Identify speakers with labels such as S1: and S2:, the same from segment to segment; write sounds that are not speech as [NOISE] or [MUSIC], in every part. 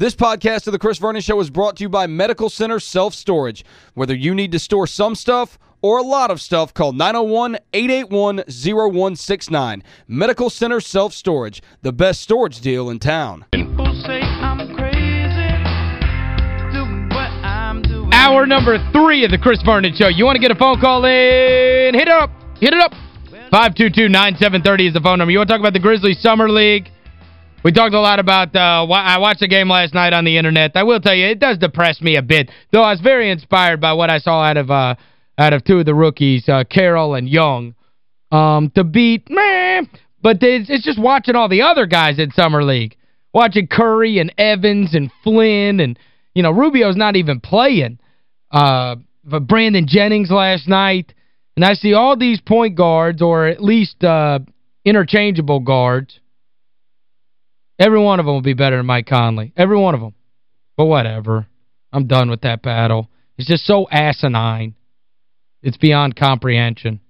S1: This podcast of The Chris Vernon Show is brought to you by Medical Center Self-Storage. Whether you need to store some stuff or a lot of stuff, call 901-881-0169. Medical Center Self-Storage, the best storage deal in town.
S2: Hour number three of The Chris Vernon Show. You want to get a phone call in? Hit it up. Hit it up. 522-9730 is the phone number. You want to talk about the Grizzlies Summer League? We talked a lot about, uh, I watched the game last night on the internet. I will tell you, it does depress me a bit, though I was very inspired by what I saw out of uh, out of two of the rookies, uh, Carroll and Young, um, Thabeet, man, but it's, it's just watching all the other guys in Summer League. Watching Curry and Evans and Flynn and, you know, Rubio's not even playing. Uh, but Brandon Jennings last night. And I see all these point guards, or at least uh, interchangeable guards, Every one of them will be better than Mike Conley. Every one of them. But whatever. I'm done with that battle. It's just so asinine. It's beyond comprehension.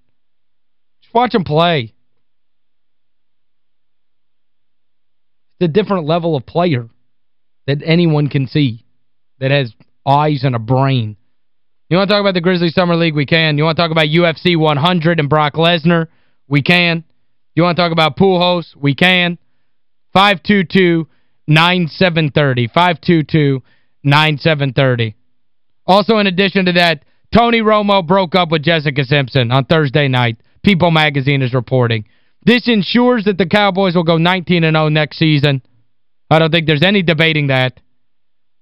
S2: Just watch them play. It's a different level of player that anyone can see that has eyes and a brain. You want to talk about the Grizzly Summer League? We can. You want to talk about UFC 100 and Brock Lesnar? We can. You want to talk about Pujols? We can. 522-9730. 522-9730. Also, in addition to that, Tony Romo broke up with Jessica Simpson on Thursday night. People magazine is reporting. This ensures that the Cowboys will go 19-0 next season. I don't think there's any debating that.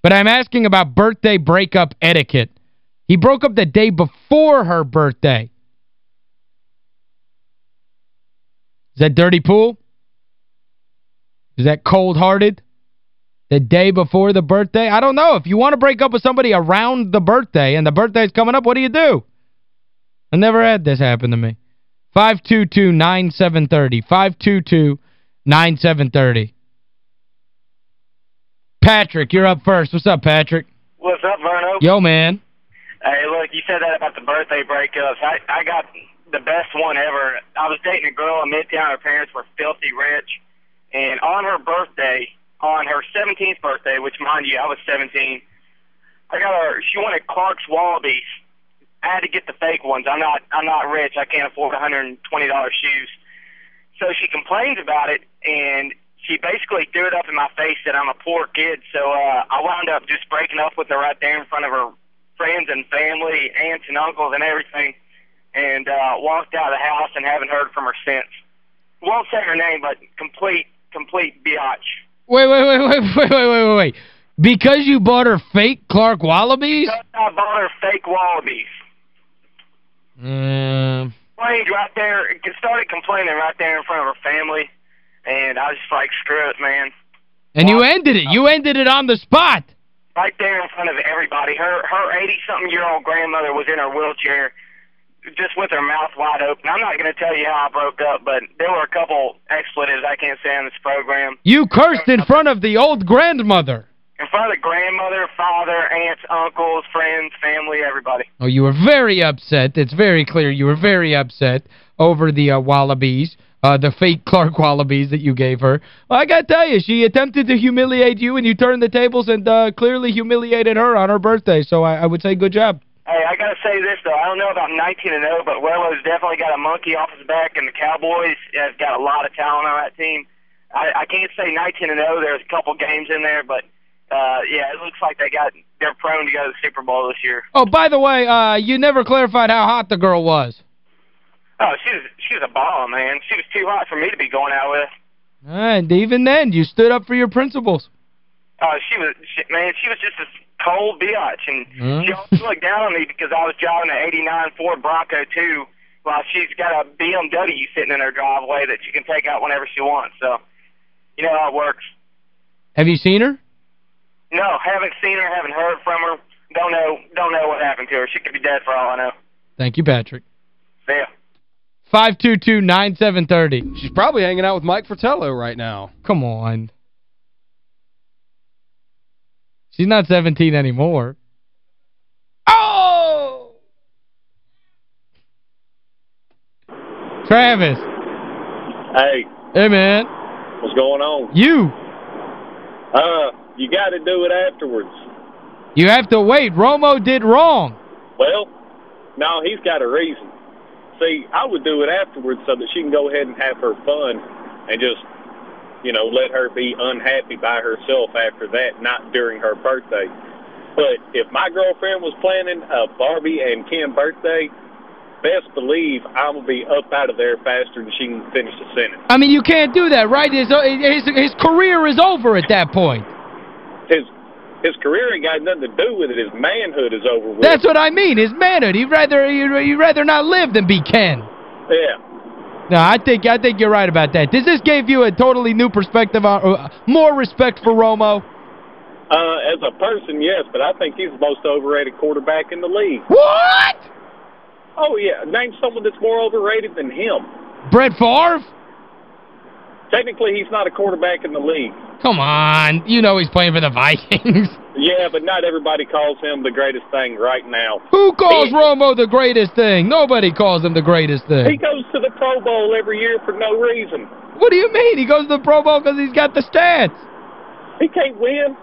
S2: But I'm asking about birthday breakup etiquette. He broke up the day before her birthday. Is that dirty pool? Is that cold-hearted? The day before the birthday? I don't know. If you want to break up with somebody around the birthday and the birthday's coming up, what do you do? I never had this happen to me. 522-9730. 522-9730. Patrick, you're up first. What's up, Patrick?
S3: What's up, Verno?
S2: Yo, man.
S3: Hey, look, you said that about the birthday breakups. I, I got the best one ever. I was dating a girl in Midtown. Her parents were filthy rich. And on her birthday, on her 17th birthday, which mind you, I was 17, I got her. She wanted Clark's Wallabies. I had to get the fake ones. I'm not. I'm not rich. I can't afford 120 dollars shoes. So she complains about it, and she basically threw it up in my face that I'm a poor kid. So uh, I wound up just breaking up with her right there in front of her friends and family, aunts and uncles and everything, and uh, walked out of the house and haven't heard from her since. Won't say her name, but complete complete biatch.
S2: Wait, wait, wait, wait, [LAUGHS] wait, wait, wait, wait. Because you bought her fake Clark Wallabies?
S3: Because I bought her fake Wallabies.
S2: Um...
S3: Played right there, started complaining right there in front of her family, and I was just like, screw it, man.
S2: And you ended it. You ended it on the spot.
S3: Right there in front of everybody. Her her 80-something-year-old grandmother was in her wheelchair just with her mouth wide open. I'm not going to tell you how I broke up, but there were a couple expletives I can't say on this program.
S2: You cursed in front of the old grandmother.
S3: In front of the grandmother, father, aunts, uncles, friends, family, everybody.
S2: Oh, you were very upset. It's very clear you were very upset over the uh, Wallabies, uh, the fake Clark Wallabies that you gave her. Well, I got to tell you, she attempted to humiliate you, and you turned the tables and uh, clearly humiliated her on her birthday. So I, I would say good job.
S3: Hey, I got to say this, though. I don't know about 19 and 0, but Welo's definitely got a monkey off his back, and the Cowboys have got a lot of talent on that team. I, I can't say 19 and 0. There's a couple games in there, but uh, yeah, it looks like they got they're prone to go to the Super Bowl this year.
S2: Oh, by the way, uh, you never clarified how hot the girl was.
S3: Oh, she was she was a bomb, man. She was too hot for me to be going out with.
S2: And even then, you stood up for your principles.
S3: Oh, she was, she, man, she was just as cold bitch. And mm. she always looked down on me because I was driving an 89 Ford Bronco, too, while she's got a BMW sitting in her driveway that she can take out whenever she wants. So, you know how it works.
S2: Have you seen her?
S3: No, haven't seen her, haven't heard from her. Don't know don't know what happened to her. She could be dead for all I know.
S2: Thank you, Patrick.
S3: See ya.
S2: 522-9730.
S1: She's probably hanging out with Mike Fratello right now.
S2: Come on. She's not 17 anymore. Oh! Travis.
S4: Hey.
S2: Hey, man.
S4: What's going on?
S2: You.
S4: Uh, You got to do it afterwards.
S2: You have to wait. Romo did wrong.
S4: Well, no, he's got a reason. See, I would do it afterwards so that she can go ahead and have her fun and just, you know, let her be unhappy by herself after that, not during her birthday. But if my girlfriend was planning a Barbie and Ken birthday, best believe I'm going to be up out of there faster than she can finish the sentence.
S2: I mean, you can't do that, right? His, his, uh, his career is over at that point.
S4: His his career ain't got nothing to do with it. His manhood is over with.
S2: That's what I mean. His manhood. He'd rather he'd, rather not live than be Ken.
S4: Yeah.
S2: No, I think I think you're right about that. Does this give you a totally new perspective on uh, more respect for Romo?
S4: Uh, as a person, yes, but I think he's the most overrated quarterback in the league.
S2: What?
S4: Oh, yeah. Name someone that's more overrated than him.
S2: Brett Favre?
S4: Technically, he's not a quarterback in the league.
S2: Come on. You know he's playing for the Vikings. [LAUGHS]
S4: Yeah, but not everybody calls him the greatest thing right now.
S2: Who calls he, Romo the greatest thing? Nobody calls him the greatest thing.
S4: He goes to the Pro Bowl every year for no reason.
S2: What do you mean? He goes to the Pro Bowl because he's got the stats.
S4: He can't win.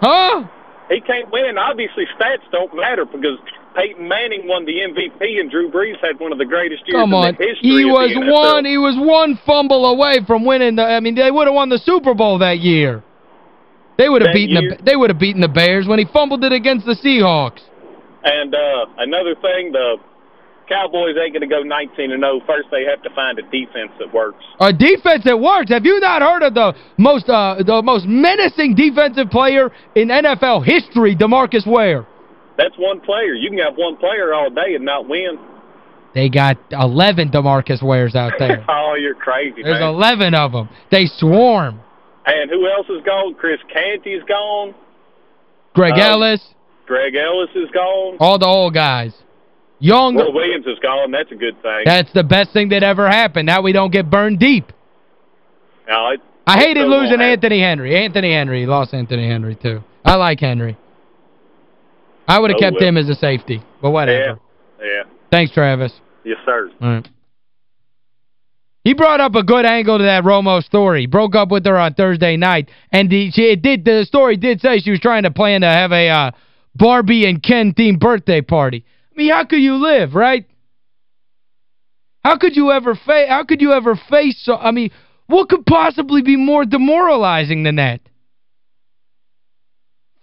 S2: Huh?
S4: He can't win. And obviously, stats don't matter because Peyton Manning won the MVP and Drew Brees had one of the greatest years
S2: Come on.
S4: in the history
S2: he was one he was one fumble away from winning the I mean they would have won the Super Bowl that year. They would have beaten year, the they would have beaten the Bears when he fumbled it against the Seahawks.
S4: And uh, another thing the Cowboys ain't going to go 19 and 0. First they have to find a defense that works.
S2: A defense that works. Have you not heard of the most uh, the most menacing defensive player in NFL history, DeMarcus Ware?
S4: That's one player. You can have one player all day and not win.
S2: They got 11 DeMarcus Wares out there. [LAUGHS]
S4: oh, you're crazy,
S2: There's
S4: man.
S2: 11 of them. They swarm.
S4: And who else is gone? Chris Canty's gone.
S2: Greg uh, Ellis.
S4: Greg Ellis is gone.
S2: All the old guys. Young.
S4: Will Williams is gone. That's a good thing.
S2: That's the best thing that ever happened. Now we don't get burned deep.
S4: No, it,
S2: I hated losing Anthony Henry. Anthony Henry. Lost Anthony Henry, too. I like Henry. I would have oh, kept well. him as a safety, but whatever.
S4: Yeah, yeah.
S2: Thanks, Travis.
S4: Yes, sir.
S2: All right. He brought up a good angle to that Romo story. Broke up with her on Thursday night. And the, she, it did the story did say she was trying to plan to have a uh, Barbie and Ken themed birthday party. I mean, how could you live, right? How could you ever face how could you ever face so I mean, what could possibly be more demoralizing than that?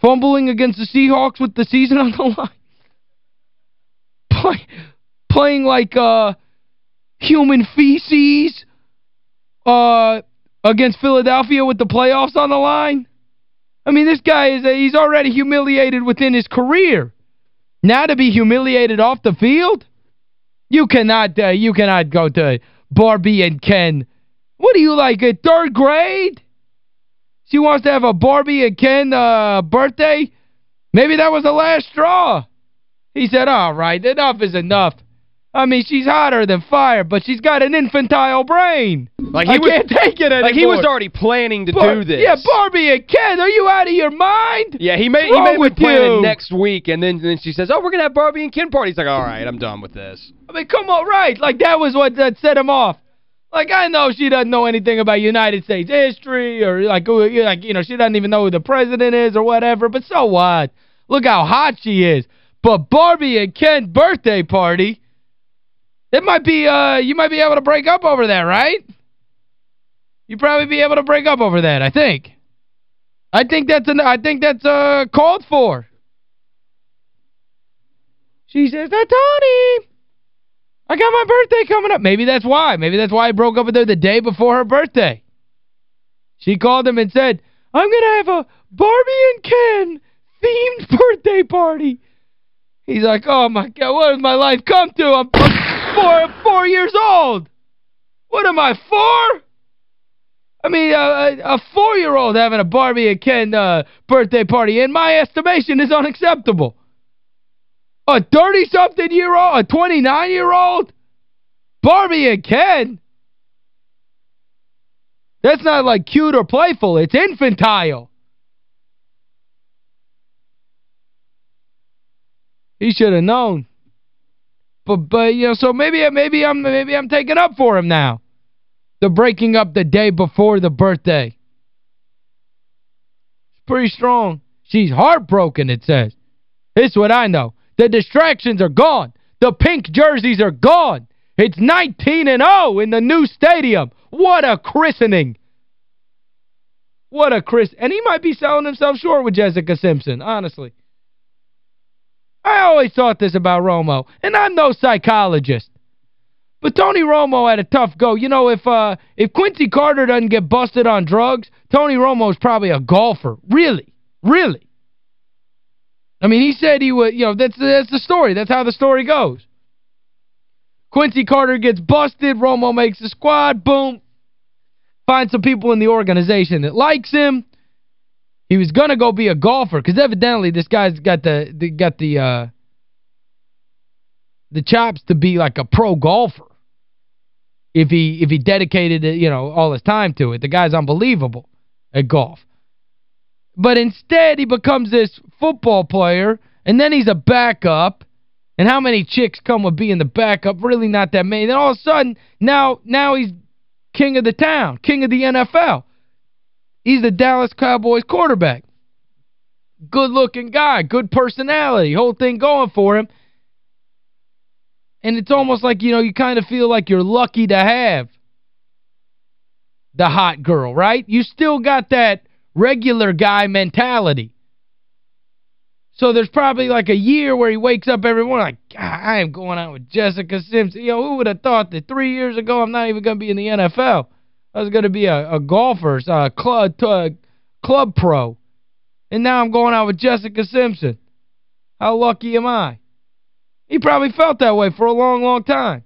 S2: Fumbling against the Seahawks with the season on the [LAUGHS] line. Play, playing like uh, human feces uh, against Philadelphia with the playoffs on the line. I mean, this guy, is a, he's already humiliated within his career. Now to be humiliated off the field? You cannot uh, you cannot go to Barbie and Ken. What do you like, a third grade? She wants to have a Barbie and Ken uh, birthday. Maybe that was the last straw. He said, all right, enough is enough. I mean, she's hotter than fire, but she's got an infantile brain. Like he I was, can't take it anymore.
S1: Like he was already planning to
S2: Bar
S1: do this.
S2: Yeah, Barbie and Ken, are you out of your mind?
S1: Yeah, he may he may be planning next week, and then then she says, oh, we're going to have Barbie and Ken party. He's like, all right, I'm done with this.
S2: I mean, come on, right. Like, that was what that set him off. Like, I know she doesn't know anything about United States history or, like, like you know, she doesn't even know who the president is or whatever, but so what? Look how hot she is. But Barbie and Ken birthday party, it might be, uh, you might be able to break up over that, right? You probably be able to break up over that, I think. I think that's an, I think that's uh called for. She says, that Tony. I got my birthday coming up. Maybe that's why. Maybe that's why I broke up with her the day before her birthday. She called him and said, I'm going to have a Barbie and Ken themed [LAUGHS] birthday party. He's like, oh, my God, what has my life come to? I'm four, four years old. What am I, four? I mean, a, a four-year-old having a Barbie and Ken uh, birthday party, in my estimation, is unacceptable. A 30-something-year-old, a 29-year-old? Barbie and Ken? That's not like cute or playful. It's infantile. He should have known. But but you know, so maybe maybe I'm maybe I'm taking up for him now. The breaking up the day before the birthday. She's pretty strong. She's heartbroken, it says. This is what I know. The distractions are gone. The pink jerseys are gone. It's 19 and 0 in the new stadium. What a christening. What a Chris. And he might be selling himself short with Jessica Simpson, honestly. I always thought this about Romo, and I'm no psychologist. But Tony Romo had a tough go. You know, if uh, if Quincy Carter doesn't get busted on drugs, Tony Romo's probably a golfer. Really. Really. I mean, he said he would, you know, that's, that's the story. That's how the story goes. Quincy Carter gets busted. Romo makes the squad. Boom. Find some people in the organization that likes him. He was going to go be a golfer because evidently this guy's got the, the got the uh, the chops to be like a pro golfer. If he if he dedicated, you know, all his time to it. The guy's unbelievable at golf. But instead, he becomes this football player, and then he's a backup. And how many chicks come with being the backup? Really not that many. Then all of a sudden, now now he's king of the town, king of the NFL. He's the Dallas Cowboys quarterback. Good-looking guy, good personality, whole thing going for him. And it's almost like, you know, you kind of feel like you're lucky to have the hot girl, right? You still got that regular guy mentality. So there's probably like a year where he wakes up every morning like, I am going out with Jessica Simpson. Yo, who would have thought that three years ago I'm not even going to be in the NFL? I was going to be a, a golfer, a club, a club pro. And now I'm going out with Jessica Simpson. How lucky am I? He probably felt that way for a long, long time.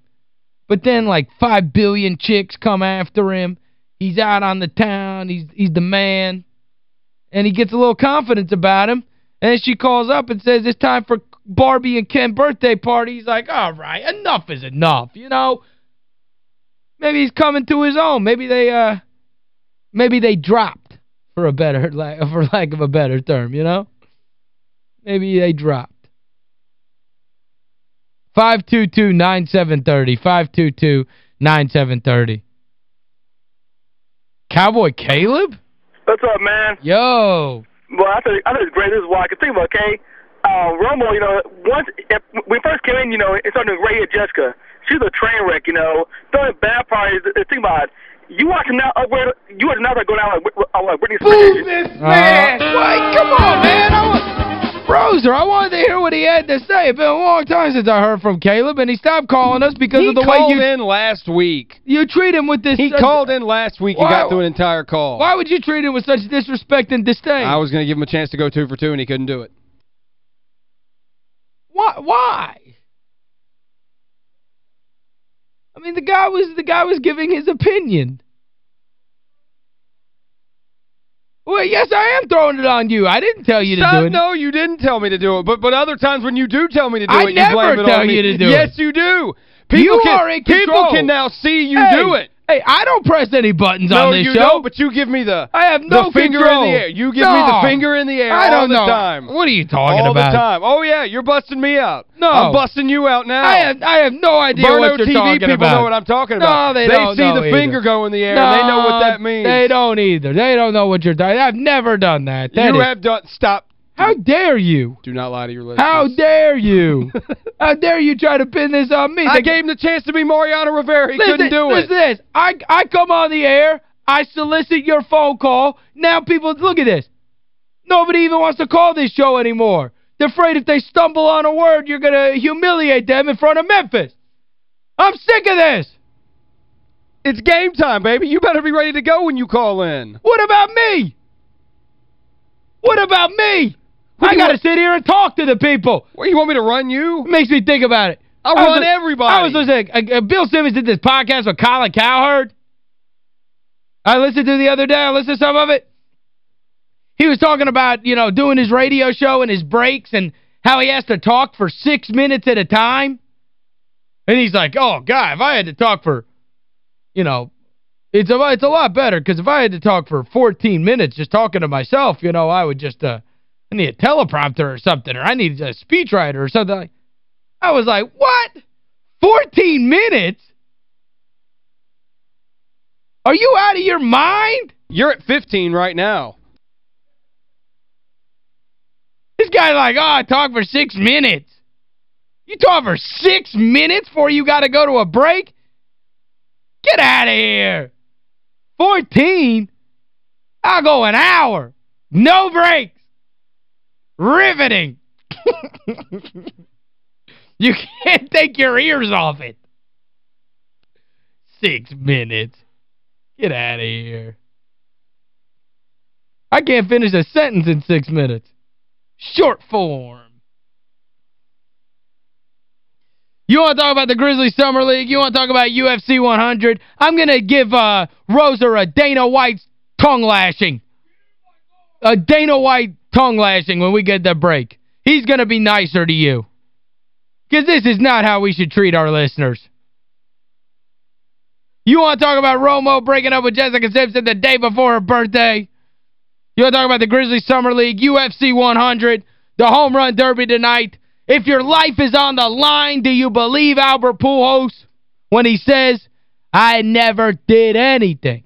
S2: But then like five billion chicks come after him. He's out on the town. He's he's the man and he gets a little confidence about him. And she calls up and says, it's time for Barbie and Ken birthday party. He's like, all right, enough is enough, you know. Maybe he's coming to his own. Maybe they uh maybe they dropped for a better [LAUGHS] like for lack of a better term, you know? Maybe they dropped. 522-9730. 522-9730. Cowboy Caleb?
S5: What's up, man?
S2: Yo.
S5: Well, I think I think it's great. This is why I can think about okay. Uh, Romo, you know, once if, when we first came in, you know, it's started to rate Jessica. She's a train wreck, you know. Throwing bad parties. Think about it. You watching now upgrade. You watching now they're going out like, like Britney Spears.
S2: Boo this man! Uh, Wait, come on, man. I want Roser, I wanted to hear what he had to say. It's been a long time since I heard from Caleb, and he stopped calling us because
S1: he
S2: of the way you...
S1: He called in last week.
S2: You treat him with this...
S1: He uh, called in last week and got through an entire call.
S2: Why would you treat him with such disrespect and disdain?
S1: I was going to give him a chance to go two for two, and he couldn't do it.
S2: Why? Why? I mean, the guy was the guy was giving his opinion. Well, yes, I am throwing it on you. I didn't tell you
S1: Stop,
S2: to do it.
S1: No, you didn't tell me to do it. But but other times when you do tell me to do
S2: I
S1: it, you blame it on
S2: me.
S1: you
S2: to do
S1: yes,
S2: it.
S1: you do. People
S2: you
S1: can,
S2: are in control.
S1: People can now see you
S2: hey,
S1: do it.
S2: Hey, I don't press any buttons
S1: no,
S2: on this show. No, you.
S1: Don't, but you give me the
S2: I have no
S1: the finger
S2: control.
S1: in the air. You give
S2: no.
S1: me the finger in the air
S2: I don't know.
S1: time.
S2: What are you talking
S1: all
S2: about?
S1: All the time. Oh, yeah, you're busting me out.
S2: No.
S1: I'm busting you out now.
S2: I have, I have no idea
S1: Verno
S2: what you're
S1: TV
S2: talking
S1: people
S2: about.
S1: know what I'm talking about.
S2: No, they,
S1: they
S2: don't
S1: They
S2: see
S1: the
S2: either.
S1: finger go in the air
S2: no,
S1: and they know what that means.
S2: They don't either. They don't know what you're talking I've never done that. that
S1: you
S2: is,
S1: have done... Stop.
S2: How dare you?
S1: Do not lie to your listeners.
S2: How dare you? [LAUGHS] How dare you try to pin this on me?
S1: I gave him the chance to be Mariano Rivera. He
S2: listen,
S1: couldn't do
S2: listen
S1: it.
S2: Listen this. I, I come on the air. I solicit your phone call. Now people, look at this. Nobody even wants to call this show anymore. They're afraid if they stumble on a word, you're going to humiliate them in front of Memphis. I'm sick of this.
S1: It's game time, baby. You better be ready to go when you call in.
S2: What about me? What about me? I got to sit here and talk to the people.
S1: What, you want me to run you?
S2: It makes me think about it.
S1: I'll run everybody.
S2: I was listening. Uh, uh, Bill Simmons did this podcast with Colin Cowherd. I listened to the other day. I listened to some of it. He was talking about, you know, doing his radio show and his breaks and how he has to talk for six minutes at a time. And he's like, oh, God, if I had to talk for, you know, it's a, it's a lot better because if I had to talk for 14 minutes just talking to myself, you know, I would just, uh, I need a teleprompter or something, or I need a speechwriter or something. I was like, what? 14 minutes? Are you out of your mind?
S1: You're at 15 right now.
S2: This guy like, oh, I talk for six minutes. You talk for six minutes before you got to go to a break? Get out of here. 14? I'll go an hour. No breaks. Riveting. [LAUGHS] you can't take your ears off it. Six minutes. Get out of here. I can't finish a sentence in six minutes. Short form. You want to talk about the Grizzly Summer League? You want to talk about UFC 100? I'm going to give uh, Rosa a Dana White tongue lashing. A Dana White tongue lashing when we get the break. He's going to be nicer to you. Because this is not how we should treat our listeners. You want to talk about Romo breaking up with Jessica Simpson the day before her birthday? You want to talk about the Grizzly Summer League, UFC 100, the Home Run Derby tonight? If your life is on the line, do you believe Albert Pujols when he says, I never did anything?